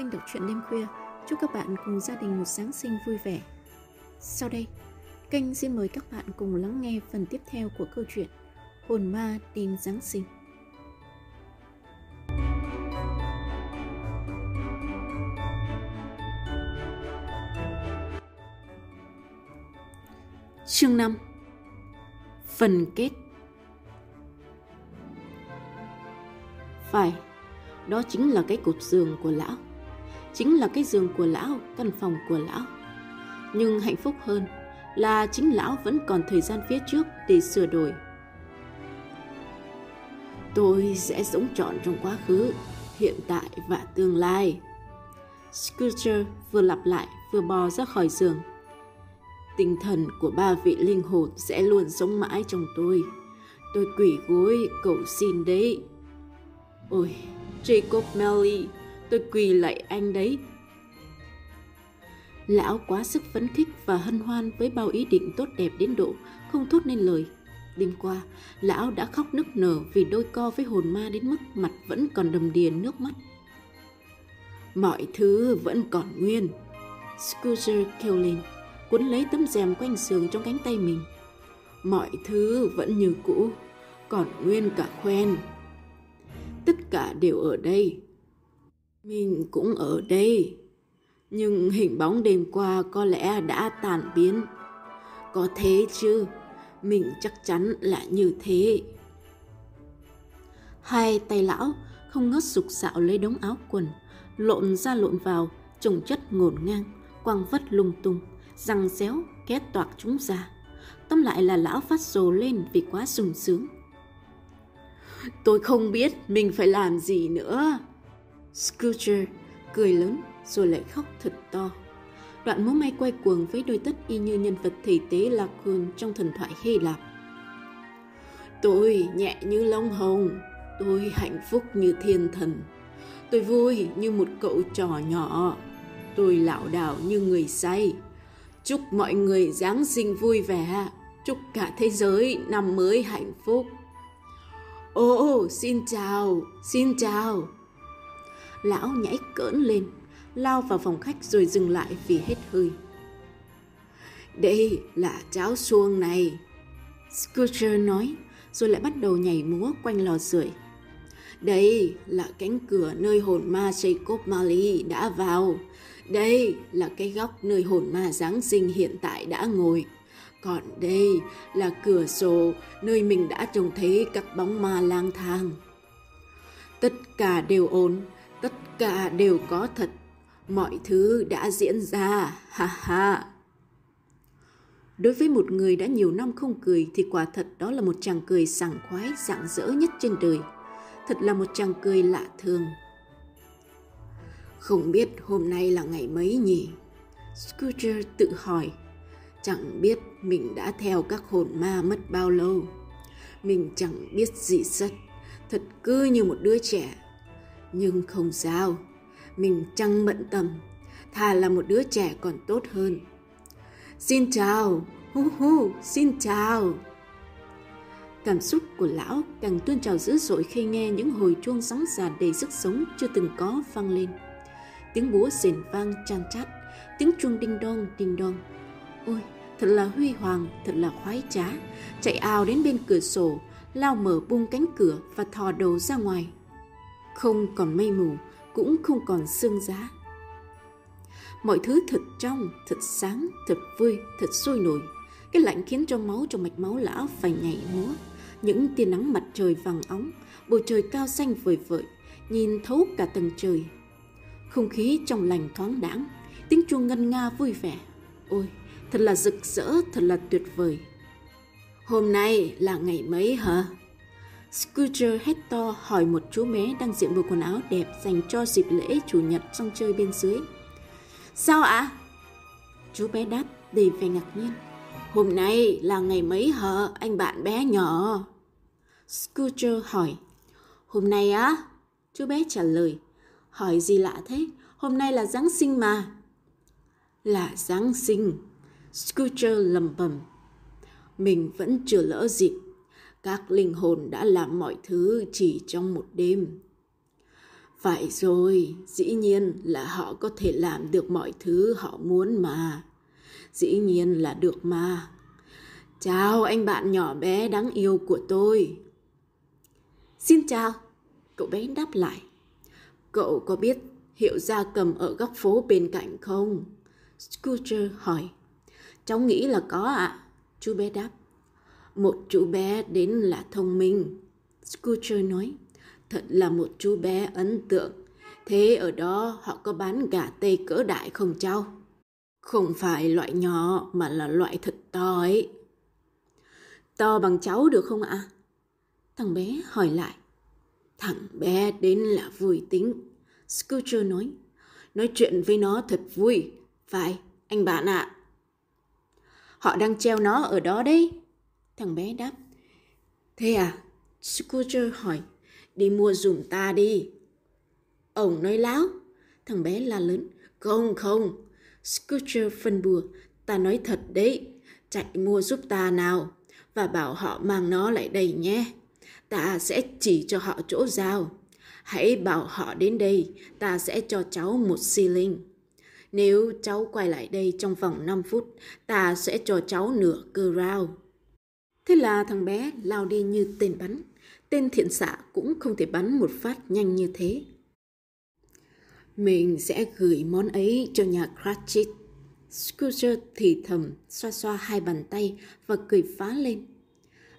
kênh đọc truyện đêm khuya. Chúc các bạn cùng gia đình một Giáng sinh vui vẻ. Sau đây, kênh xin mời các bạn cùng lắng nghe phần tiếp theo của câu chuyện Hồn ma đêm Giáng sinh. Chương 5 Phần kết Phải, đó chính là cái cột giường của lão. Chính là cái giường của lão, căn phòng của lão. Nhưng hạnh phúc hơn là chính lão vẫn còn thời gian phía trước để sửa đổi. Tôi sẽ sống trọn trong quá khứ, hiện tại và tương lai. Scrooge vừa lặp lại vừa bò ra khỏi giường. Tinh thần của ba vị linh hồn sẽ luôn sống mãi trong tôi. Tôi quỷ gối cầu xin đấy. Ôi, Jacob Melly, tôi quỳ lại anh đấy. Lão quá sức phấn khích và hân hoan với bao ý định tốt đẹp đến độ không thốt nên lời. Đêm qua, lão đã khóc nức nở vì đôi co với hồn ma đến mức mặt vẫn còn đầm đìa nước mắt. Mọi thứ vẫn còn nguyên. scooter kêu lên, cuốn lấy tấm rèm quanh giường trong cánh tay mình. Mọi thứ vẫn như cũ, còn nguyên cả khoen tất cả đều ở đây. Mình cũng ở đây. Nhưng hình bóng đêm qua có lẽ đã tàn biến. Có thế chứ, mình chắc chắn là như thế. Hai tay lão không ngớt sục sạo lấy đống áo quần, lộn ra lộn vào, trồng chất ngổn ngang, quăng vất lung tung, răng xéo, két toạc chúng ra. tóm lại là lão phát rồ lên vì quá sung sướng Tôi không biết mình phải làm gì nữa. Scrooge cười lớn rồi lại khóc thật to. Đoạn múa may quay cuồng với đôi tất y như nhân vật thầy tế Lacan trong thần thoại Hy Lạp. Tôi nhẹ như lông hồng, tôi hạnh phúc như thiên thần. Tôi vui như một cậu trò nhỏ, tôi lảo đảo như người say. Chúc mọi người Giáng sinh vui vẻ, chúc cả thế giới năm mới hạnh phúc. Oh, xin chào, xin chào. Lão nhảy cỡn lên, lao vào phòng khách rồi dừng lại vì hết hơi. Đây là cháo xuông này. Scooter nói, rồi lại bắt đầu nhảy múa quanh lò sưởi. Đây là cánh cửa nơi hồn ma Jacob Marley đã vào. Đây là cái góc nơi hồn ma Giáng sinh hiện tại đã ngồi. Còn đây là cửa sổ nơi mình đã trông thấy các bóng ma lang thang. Tất cả đều ổn, tất cả đều có thật. Mọi thứ đã diễn ra, ha ha. Đối với một người đã nhiều năm không cười thì quả thật đó là một chàng cười sảng khoái, rạng rỡ nhất trên đời. Thật là một chàng cười lạ thường. Không biết hôm nay là ngày mấy nhỉ? Scrooge tự hỏi Chẳng biết mình đã theo các hồn ma mất bao lâu. Mình chẳng biết gì rất, thật cứ như một đứa trẻ. Nhưng không sao, mình chẳng bận tâm, thà là một đứa trẻ còn tốt hơn. Xin chào, hu hu, xin chào. Cảm xúc của lão càng tuôn trào dữ dội khi nghe những hồi chuông sóng già đầy sức sống chưa từng có vang lên. Tiếng búa rền vang chan chát, tiếng chuông đinh đong đinh đong Ôi, thật là huy hoàng, thật là khoái trá, chạy ào đến bên cửa sổ, lao mở bung cánh cửa và thò đầu ra ngoài. Không còn mây mù, cũng không còn sương giá. Mọi thứ thật trong, thật sáng, thật vui, thật sôi nổi. Cái lạnh khiến cho máu trong mạch máu lão phải nhảy múa. Những tia nắng mặt trời vàng óng, bầu trời cao xanh vời vợi, nhìn thấu cả tầng trời. Không khí trong lành thoáng đãng, tiếng chuông ngân nga vui vẻ. Ôi, thật là rực rỡ, thật là tuyệt vời. Hôm nay là ngày mấy hả? Scooter Hector to hỏi một chú bé đang diện bộ quần áo đẹp dành cho dịp lễ chủ nhật trong chơi bên dưới. Sao ạ? À? Chú bé đáp đầy vẻ ngạc nhiên. Hôm nay là ngày mấy hả anh bạn bé nhỏ? Scooter hỏi. Hôm nay á? Chú bé trả lời. Hỏi gì lạ thế? Hôm nay là Giáng sinh mà. Là Giáng sinh, Scooter lầm bầm. Mình vẫn chưa lỡ dịp. Các linh hồn đã làm mọi thứ chỉ trong một đêm. Phải rồi, dĩ nhiên là họ có thể làm được mọi thứ họ muốn mà. Dĩ nhiên là được mà. Chào anh bạn nhỏ bé đáng yêu của tôi. Xin chào, cậu bé đáp lại. Cậu có biết hiệu gia cầm ở góc phố bên cạnh không? Scooter hỏi. Cháu nghĩ là có ạ. À? Chú bé đáp. Một chú bé đến là thông minh. Scooter nói. Thật là một chú bé ấn tượng. Thế ở đó họ có bán gà tây cỡ đại không cháu? Không phải loại nhỏ mà là loại thật to ấy. To bằng cháu được không ạ? Thằng bé hỏi lại. Thằng bé đến là vui tính. Scooter nói. Nói chuyện với nó thật vui. Phải, anh bạn ạ. À. Họ đang treo nó ở đó đấy. Thằng bé đáp. Thế à? Scooter hỏi. Đi mua dùm ta đi. Ông nói láo. Thằng bé la lớn. Không, không. Scooter phân bùa. Ta nói thật đấy. Chạy mua giúp ta nào. Và bảo họ mang nó lại đây nhé. Ta sẽ chỉ cho họ chỗ giao. Hãy bảo họ đến đây. Ta sẽ cho cháu một xi linh. Nếu cháu quay lại đây trong vòng 5 phút, ta sẽ cho cháu nửa cơ rau. Thế là thằng bé lao đi như tên bắn. Tên thiện xạ cũng không thể bắn một phát nhanh như thế. Mình sẽ gửi món ấy cho nhà Cratchit. Scrooge thì thầm, xoa xoa hai bàn tay và cười phá lên.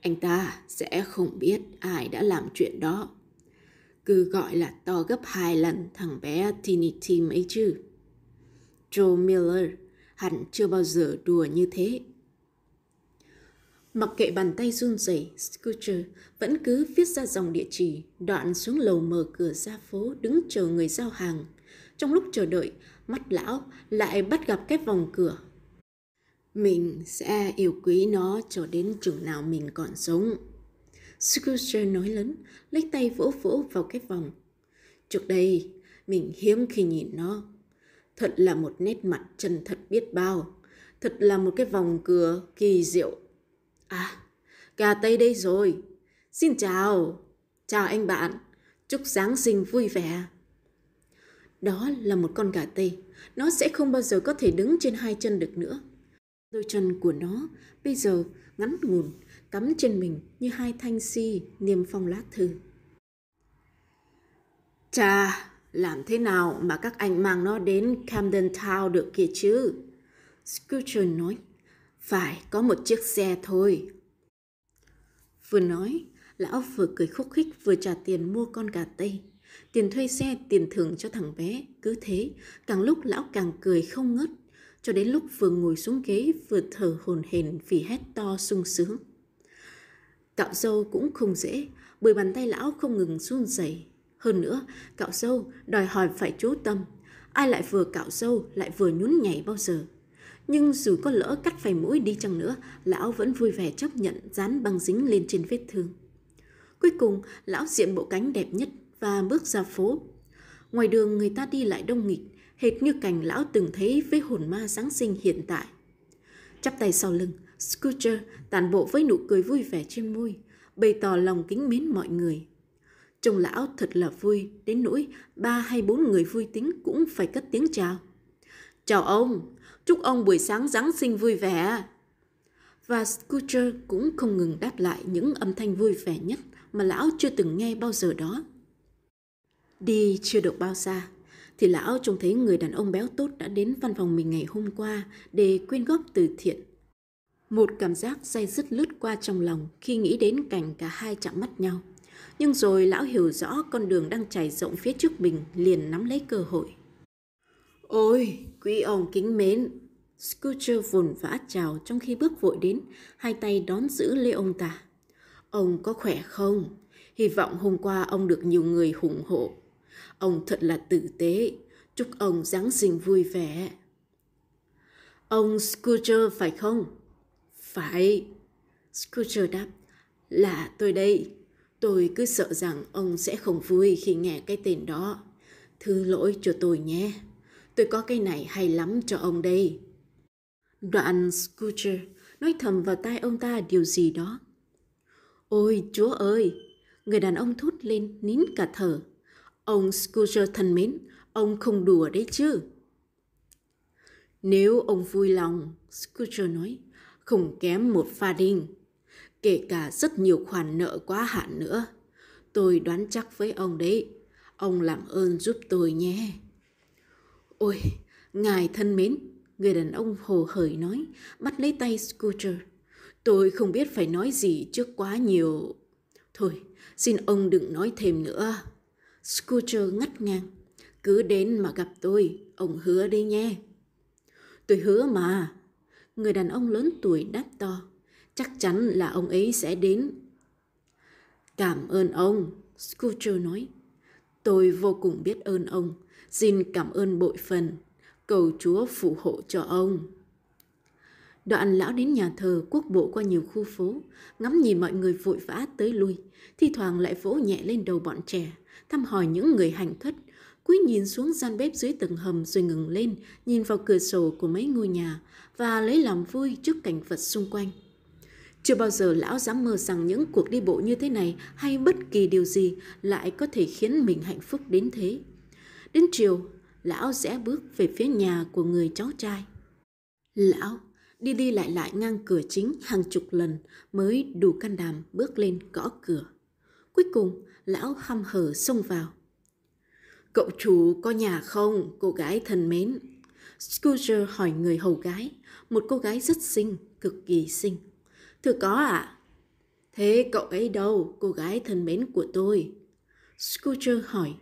Anh ta sẽ không biết ai đã làm chuyện đó. Cứ gọi là to gấp hai lần thằng bé Tiny Tim ấy chứ. Joe Miller hẳn chưa bao giờ đùa như thế. Mặc kệ bàn tay run rẩy, Scooter vẫn cứ viết ra dòng địa chỉ, đoạn xuống lầu mở cửa ra phố đứng chờ người giao hàng. Trong lúc chờ đợi, mắt lão lại bắt gặp cái vòng cửa. Mình sẽ yêu quý nó cho đến chừng nào mình còn sống. Scooter nói lớn, lấy tay vỗ vỗ vào cái vòng. Trước đây, mình hiếm khi nhìn nó. Thật là một nét mặt chân thật biết bao. Thật là một cái vòng cửa kỳ diệu. À, gà Tây đây rồi. Xin chào. Chào anh bạn. Chúc Giáng sinh vui vẻ. Đó là một con gà Tây. Nó sẽ không bao giờ có thể đứng trên hai chân được nữa. Đôi chân của nó bây giờ ngắn ngủn, cắm trên mình như hai thanh si niêm phong lá thư. Chà, làm thế nào mà các anh mang nó đến Camden Town được kìa chứ? Scutcheon nói, phải có một chiếc xe thôi. Vừa nói, lão vừa cười khúc khích vừa trả tiền mua con gà tây. Tiền thuê xe, tiền thưởng cho thằng bé. Cứ thế, càng lúc lão càng cười không ngớt. Cho đến lúc vừa ngồi xuống ghế vừa thở hồn hển vì hét to sung sướng. Cạo dâu cũng không dễ, bởi bàn tay lão không ngừng run rẩy hơn nữa, cạo dâu đòi hỏi phải chú tâm. Ai lại vừa cạo dâu lại vừa nhún nhảy bao giờ. Nhưng dù có lỡ cắt phải mũi đi chăng nữa, lão vẫn vui vẻ chấp nhận dán băng dính lên trên vết thương. Cuối cùng, lão diện bộ cánh đẹp nhất và bước ra phố. Ngoài đường người ta đi lại đông nghịch, hệt như cảnh lão từng thấy với hồn ma Giáng sinh hiện tại. Chắp tay sau lưng, Scooter tàn bộ với nụ cười vui vẻ trên môi, bày tỏ lòng kính mến mọi người. Trông lão thật là vui, đến nỗi ba hay bốn người vui tính cũng phải cất tiếng chào. Chào ông, chúc ông buổi sáng Giáng sinh vui vẻ. Và Scooter cũng không ngừng đáp lại những âm thanh vui vẻ nhất mà lão chưa từng nghe bao giờ đó. Đi chưa được bao xa, thì lão trông thấy người đàn ông béo tốt đã đến văn phòng mình ngày hôm qua để quyên góp từ thiện. Một cảm giác say dứt lướt qua trong lòng khi nghĩ đến cảnh cả hai chạm mắt nhau. Nhưng rồi lão hiểu rõ con đường đang trải rộng phía trước mình liền nắm lấy cơ hội. Ôi, quý ông kính mến! Scooter vồn vã chào trong khi bước vội đến, hai tay đón giữ lấy ông ta. Ông có khỏe không? Hy vọng hôm qua ông được nhiều người ủng hộ. Ông thật là tử tế. Chúc ông Giáng sinh vui vẻ. Ông Scooter phải không? Phải. Scooter đáp. Là tôi đây. Tôi cứ sợ rằng ông sẽ không vui khi nghe cái tên đó. Thứ lỗi cho tôi nhé. Tôi có cái này hay lắm cho ông đây. Đoạn Scooter nói thầm vào tai ông ta điều gì đó. Ôi chúa ơi! Người đàn ông thốt lên nín cả thở. Ông Scooter thân mến, ông không đùa đấy chứ. Nếu ông vui lòng, Scooter nói, không kém một pha đinh. Kể cả rất nhiều khoản nợ quá hạn nữa. Tôi đoán chắc với ông đấy, ông làm ơn giúp tôi nhé. Ôi, ngài thân mến, người đàn ông hồ hởi nói, bắt lấy tay Scooter. Tôi không biết phải nói gì trước quá nhiều. Thôi, xin ông đừng nói thêm nữa. Scooter ngắt ngang. Cứ đến mà gặp tôi, ông hứa đi nhé. Tôi hứa mà. Người đàn ông lớn tuổi đáp to. Chắc chắn là ông ấy sẽ đến. Cảm ơn ông, Scooter nói. Tôi vô cùng biết ơn ông. Xin cảm ơn bội phần. Cầu Chúa phù hộ cho ông. Đoạn lão đến nhà thờ quốc bộ qua nhiều khu phố, ngắm nhìn mọi người vội vã tới lui, thi thoảng lại vỗ nhẹ lên đầu bọn trẻ, thăm hỏi những người hành thất, cúi nhìn xuống gian bếp dưới tầng hầm rồi ngừng lên, nhìn vào cửa sổ của mấy ngôi nhà và lấy làm vui trước cảnh vật xung quanh. Chưa bao giờ lão dám mơ rằng những cuộc đi bộ như thế này hay bất kỳ điều gì lại có thể khiến mình hạnh phúc đến thế. Đến chiều, lão rẽ bước về phía nhà của người cháu trai. Lão đi đi lại lại ngang cửa chính hàng chục lần mới đủ can đảm bước lên gõ cửa. Cuối cùng, lão hăm hở xông vào. Cậu chủ có nhà không, cô gái thân mến? Scooter hỏi người hầu gái, một cô gái rất xinh, cực kỳ xinh. Thưa có ạ. À? Thế cậu ấy đâu, cô gái thân mến của tôi? Scooter hỏi.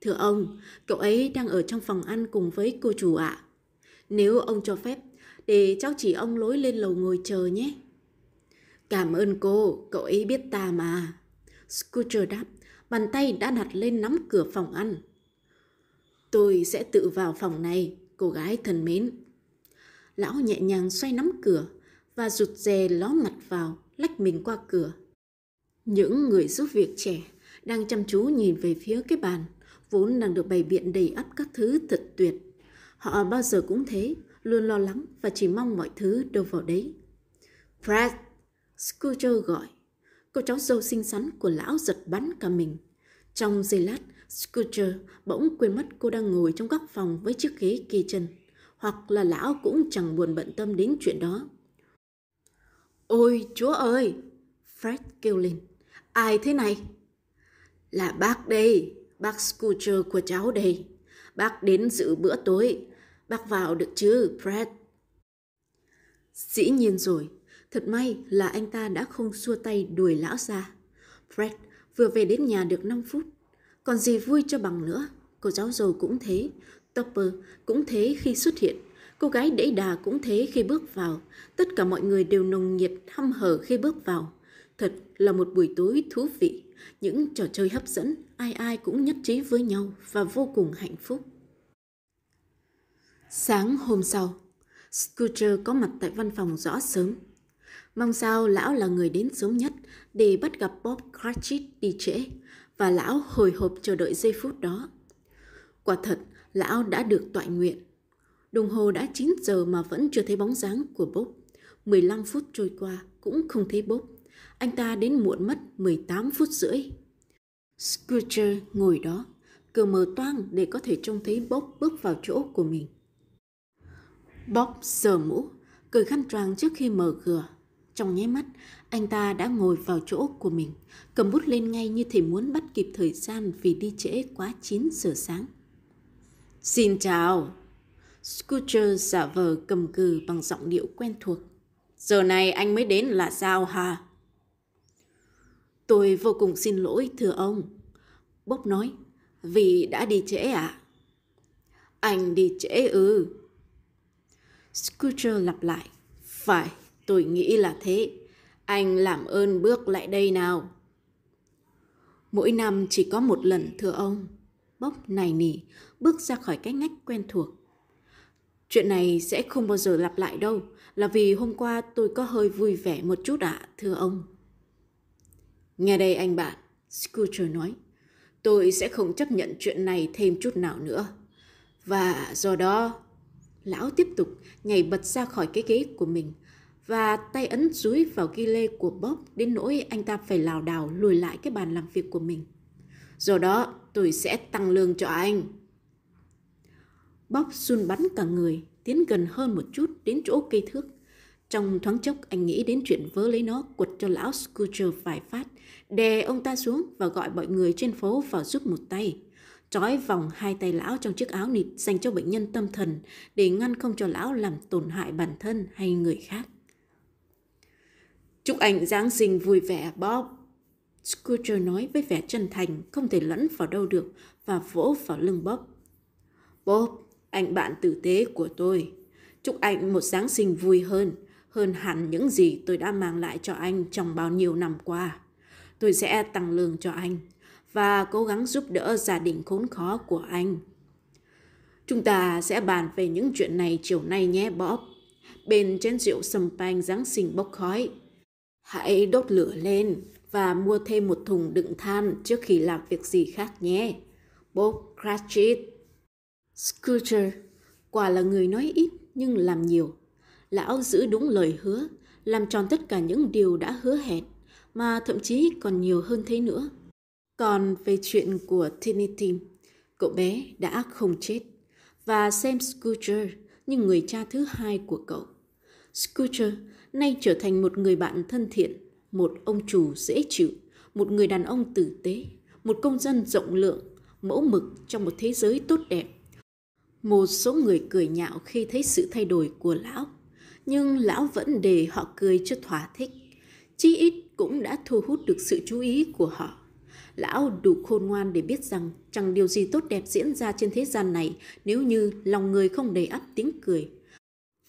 Thưa ông, cậu ấy đang ở trong phòng ăn cùng với cô chủ ạ. À. Nếu ông cho phép, để cháu chỉ ông lối lên lầu ngồi chờ nhé. Cảm ơn cô, cậu ấy biết ta mà. Scooter đáp, bàn tay đã đặt lên nắm cửa phòng ăn. Tôi sẽ tự vào phòng này, cô gái thân mến. Lão nhẹ nhàng xoay nắm cửa và rụt rè ló mặt vào, lách mình qua cửa. Những người giúp việc trẻ đang chăm chú nhìn về phía cái bàn, vốn đang được bày biện đầy ắp các thứ thật tuyệt. Họ bao giờ cũng thế, luôn lo lắng và chỉ mong mọi thứ đâu vào đấy. Fred, Scooter gọi. Cô cháu dâu xinh xắn của lão giật bắn cả mình. Trong giây lát, Scooter bỗng quên mất cô đang ngồi trong góc phòng với chiếc ghế kê chân. Hoặc là lão cũng chẳng buồn bận tâm đến chuyện đó. Ôi chúa ơi! Fred kêu lên. Ai thế này? Là bác đây, bác Scooter của cháu đây. Bác đến dự bữa tối. Bác vào được chứ, Fred? Dĩ nhiên rồi, thật may là anh ta đã không xua tay đuổi lão ra. Fred vừa về đến nhà được 5 phút. Còn gì vui cho bằng nữa, cô giáo giàu cũng thế, Topper cũng thế khi xuất hiện, cô gái đẩy đà cũng thế khi bước vào, tất cả mọi người đều nồng nhiệt hăm hở khi bước vào. Thật là một buổi tối thú vị, những trò chơi hấp dẫn, ai ai cũng nhất trí với nhau và vô cùng hạnh phúc. Sáng hôm sau, Scooter có mặt tại văn phòng rõ sớm. Mong sao lão là người đến sớm nhất để bắt gặp Bob Cratchit đi trễ và lão hồi hộp chờ đợi giây phút đó. Quả thật, lão đã được tọa nguyện. Đồng hồ đã 9 giờ mà vẫn chưa thấy bóng dáng của Bob. 15 phút trôi qua cũng không thấy Bob. Anh ta đến muộn mất 18 phút rưỡi. Scrooge ngồi đó, cửa mở toang để có thể trông thấy Bob bước vào chỗ của mình. Bob sờ mũ, cười khăn choàng trước khi mở cửa. Trong nháy mắt, anh ta đã ngồi vào chỗ của mình, cầm bút lên ngay như thể muốn bắt kịp thời gian vì đi trễ quá 9 giờ sáng. Xin chào. Scooter giả vờ cầm cừ bằng giọng điệu quen thuộc. Giờ này anh mới đến là sao hả? Tôi vô cùng xin lỗi thưa ông. Bob nói, vì đã đi trễ ạ. À? Anh đi trễ ư. Ừ. Scooter lặp lại. Phải, tôi nghĩ là thế. Anh làm ơn bước lại đây nào. Mỗi năm chỉ có một lần thưa ông. Bốc này nỉ, bước ra khỏi cái ngách quen thuộc. Chuyện này sẽ không bao giờ lặp lại đâu, là vì hôm qua tôi có hơi vui vẻ một chút ạ, à, thưa ông. Nghe đây anh bạn, Scooter nói, tôi sẽ không chấp nhận chuyện này thêm chút nào nữa. Và do đó, lão tiếp tục nhảy bật ra khỏi cái ghế của mình và tay ấn dúi vào ghi lê của Bob đến nỗi anh ta phải lảo đảo lùi lại cái bàn làm việc của mình. Do đó, tôi sẽ tăng lương cho anh. Bob run bắn cả người, tiến gần hơn một chút đến chỗ cây thước. Trong thoáng chốc anh nghĩ đến chuyện vớ lấy nó quật cho lão Scooter vài phát, đè ông ta xuống và gọi mọi người trên phố vào giúp một tay. Trói vòng hai tay lão trong chiếc áo nịt dành cho bệnh nhân tâm thần để ngăn không cho lão làm tổn hại bản thân hay người khác. Chúc anh Giáng sinh vui vẻ, Bob. Scooter nói với vẻ chân thành, không thể lẫn vào đâu được và vỗ vào lưng Bob. Bob, anh bạn tử tế của tôi. Chúc anh một Giáng sinh vui hơn, hơn hẳn những gì tôi đã mang lại cho anh trong bao nhiêu năm qua. Tôi sẽ tăng lương cho anh và cố gắng giúp đỡ gia đình khốn khó của anh. Chúng ta sẽ bàn về những chuyện này chiều nay nhé Bob. Bên chén rượu sầm panh Giáng sinh bốc khói. Hãy đốt lửa lên và mua thêm một thùng đựng than trước khi làm việc gì khác nhé. Bob Cratchit. Scooter, quả là người nói ít nhưng làm nhiều. Lão giữ đúng lời hứa, làm tròn tất cả những điều đã hứa hẹn, mà thậm chí còn nhiều hơn thế nữa. Còn về chuyện của Trinity, cậu bé đã không chết và xem Scooter như người cha thứ hai của cậu. Scooter nay trở thành một người bạn thân thiện, một ông chủ dễ chịu, một người đàn ông tử tế, một công dân rộng lượng, mẫu mực trong một thế giới tốt đẹp. Một số người cười nhạo khi thấy sự thay đổi của lão, nhưng lão vẫn để họ cười cho thỏa thích. Chí ít cũng đã thu hút được sự chú ý của họ. Lão đủ khôn ngoan để biết rằng chẳng điều gì tốt đẹp diễn ra trên thế gian này nếu như lòng người không đầy ắp tiếng cười.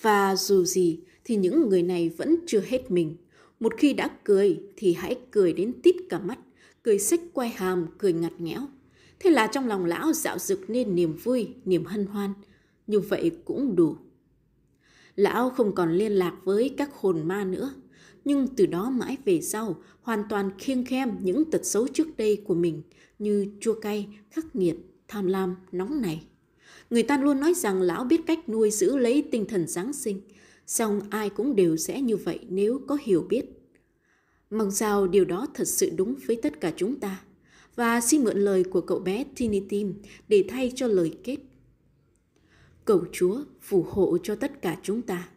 Và dù gì thì những người này vẫn chưa hết mình. Một khi đã cười thì hãy cười đến tít cả mắt, cười xích quay hàm, cười ngặt nghẽo. Thế là trong lòng lão dạo dực nên niềm vui, niềm hân hoan. Như vậy cũng đủ. Lão không còn liên lạc với các hồn ma nữa nhưng từ đó mãi về sau hoàn toàn khiêng khem những tật xấu trước đây của mình như chua cay, khắc nghiệt, tham lam, nóng này. Người ta luôn nói rằng lão biết cách nuôi giữ lấy tinh thần Giáng sinh, song ai cũng đều sẽ như vậy nếu có hiểu biết. Mong sao điều đó thật sự đúng với tất cả chúng ta. Và xin mượn lời của cậu bé Tiny Tim để thay cho lời kết. Cầu Chúa phù hộ cho tất cả chúng ta.